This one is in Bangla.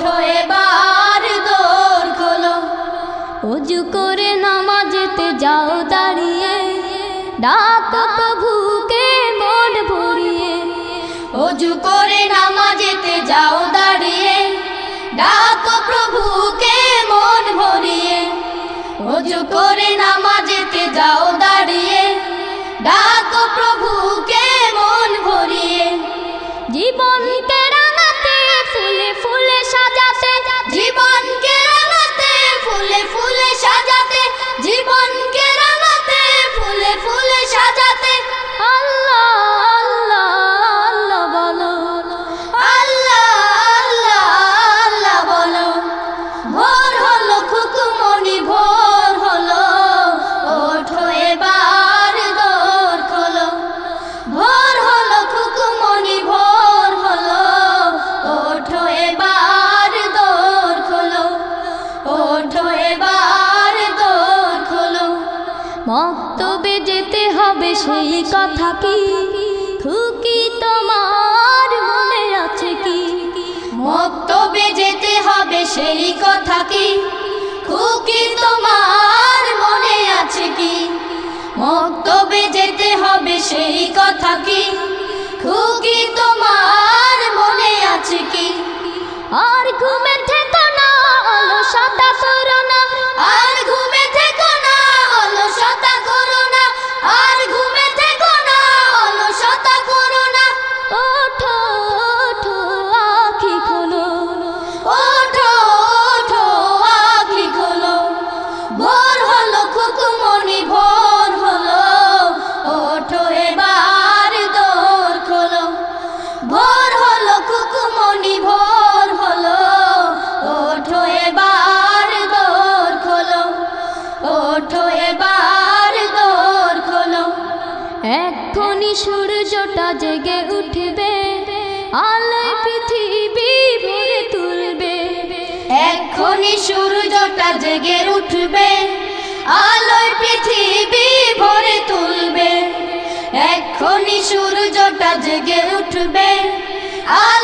ওঠো দৌড় যাও দাঁড়িয়ে। ডাক প্রভুকে মন করে যাও দাঁড়িয়ে। ডাক প্রভুকে মন ভরিয়ে। করে না সেই কথা কি? থুকি তোমার মনে আছে কি? মক্তবে যেতে হবে সেই কথা কি? খুকি তোমার মনে আছে কি? মক্তবে যেতে হবে সেই কথা কি? খুকি তোমার মনে আছে কি? আর ঘুমে সূর্যটা জেগে উঠবে, আলোয় পৃথিবী ভরে তুলবে। এক্ষুনি সূর্যটা জেগে উঠবে, আলোয় পৃথিবী ভরে তুলবে। এক্ষুনি সূর্যটা জেগে উঠবে আলো